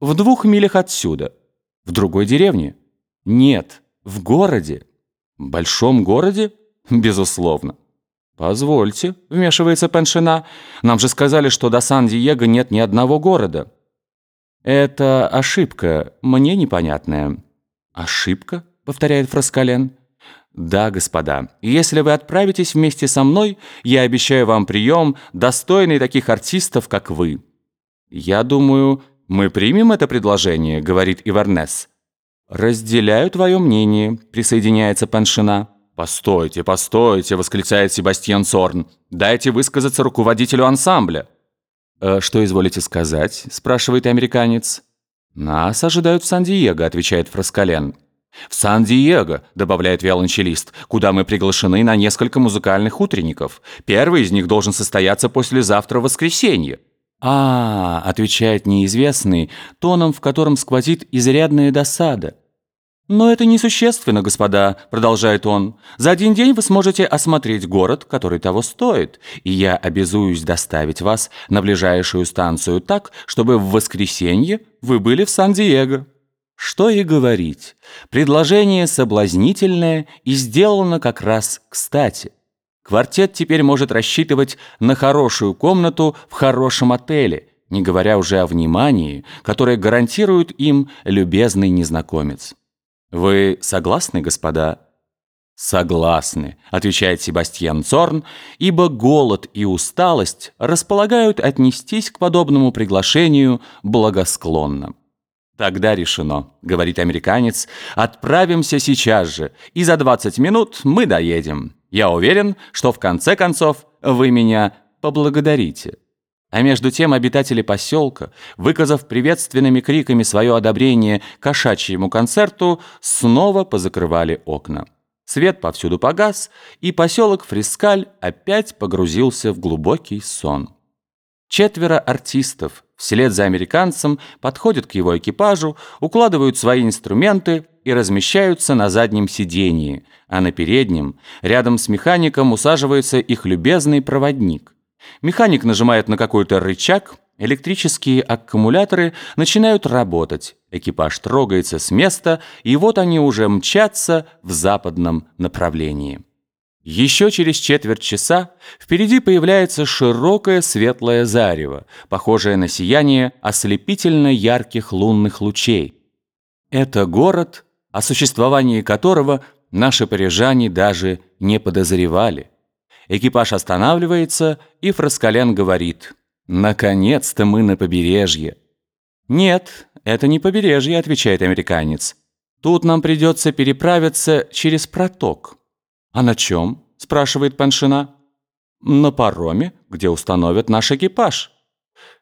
В двух милях отсюда. В другой деревне? Нет, в городе. Большом городе? Безусловно. «Позвольте», — вмешивается Пеншина, «нам же сказали, что до Сан-Диего нет ни одного города». «Это ошибка, мне непонятная». «Ошибка?» — повторяет Фраскален. «Да, господа, если вы отправитесь вместе со мной, я обещаю вам прием, достойный таких артистов, как вы». «Я думаю, мы примем это предложение», — говорит Иварнес. «Разделяю твое мнение», — присоединяется Паншина. «Постойте, постойте!» — восклицает Себастьян Сорн. «Дайте высказаться руководителю ансамбля». «Э, «Что изволите сказать?» — спрашивает американец. «Нас ожидают в Сан-Диего», — отвечает Фраскален. «В Сан-Диего», — добавляет виолончелист, «куда мы приглашены на несколько музыкальных утренников. Первый из них должен состояться послезавтра в воскресенье». «А, — отвечает неизвестный, тоном, в котором сквозит изрядная досада. «Но это несущественно, господа», — продолжает он. «За один день вы сможете осмотреть город, который того стоит, и я обязуюсь доставить вас на ближайшую станцию так, чтобы в воскресенье вы были в Сан-Диего». Что и говорить. Предложение соблазнительное и сделано как раз кстати. Квартет теперь может рассчитывать на хорошую комнату в хорошем отеле, не говоря уже о внимании, которое гарантирует им любезный незнакомец. «Вы согласны, господа?» «Согласны», — отвечает Себастьян Цорн, «ибо голод и усталость располагают отнестись к подобному приглашению благосклонно». «Тогда решено», — говорит американец, «отправимся сейчас же, и за 20 минут мы доедем. Я уверен, что в конце концов вы меня поблагодарите». А между тем обитатели поселка, выказав приветственными криками свое одобрение кошачьему концерту, снова позакрывали окна. Свет повсюду погас, и поселок Фрискаль опять погрузился в глубокий сон. Четверо артистов вслед за американцем подходят к его экипажу, укладывают свои инструменты и размещаются на заднем сидении, а на переднем, рядом с механиком, усаживается их любезный проводник – Механик нажимает на какой-то рычаг, электрические аккумуляторы начинают работать, экипаж трогается с места, и вот они уже мчатся в западном направлении. Еще через четверть часа впереди появляется широкое светлое зарево, похожее на сияние ослепительно ярких лунных лучей. Это город, о существовании которого наши парижане даже не подозревали. Экипаж останавливается, и Фраскален говорит «Наконец-то мы на побережье». «Нет, это не побережье», — отвечает американец. «Тут нам придется переправиться через проток». «А на чем?» — спрашивает Паншина. «На пароме, где установят наш экипаж».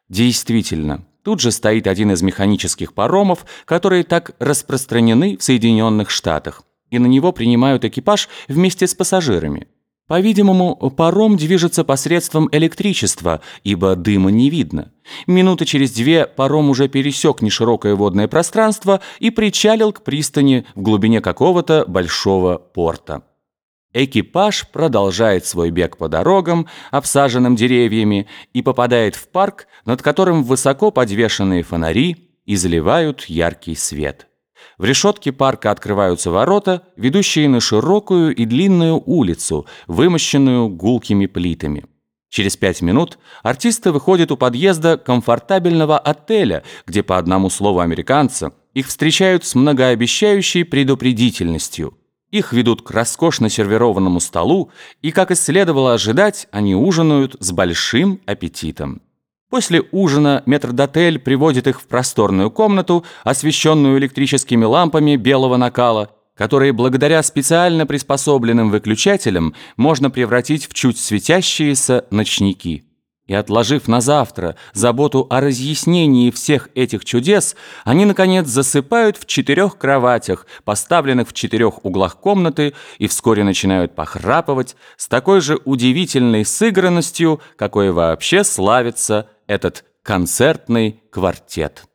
Действительно, тут же стоит один из механических паромов, которые так распространены в Соединенных Штатах, и на него принимают экипаж вместе с пассажирами. По-видимому, паром движется посредством электричества, ибо дыма не видно. Минуты через две паром уже пересек неширокое водное пространство и причалил к пристани в глубине какого-то большого порта. Экипаж продолжает свой бег по дорогам, обсаженным деревьями, и попадает в парк, над которым высоко подвешенные фонари изливают яркий свет. В решетке парка открываются ворота, ведущие на широкую и длинную улицу, вымощенную гулкими плитами. Через пять минут артисты выходят у подъезда комфортабельного отеля, где по одному слову американца их встречают с многообещающей предупредительностью. Их ведут к роскошно сервированному столу, и, как и следовало ожидать, они ужинают с большим аппетитом. После ужина метрдотель приводит их в просторную комнату, освещенную электрическими лампами белого накала, которые благодаря специально приспособленным выключателям можно превратить в чуть светящиеся ночники. И отложив на завтра заботу о разъяснении всех этих чудес, они, наконец, засыпают в четырех кроватях, поставленных в четырех углах комнаты, и вскоре начинают похрапывать с такой же удивительной сыгранностью, какой вообще славится этот концертный квартет.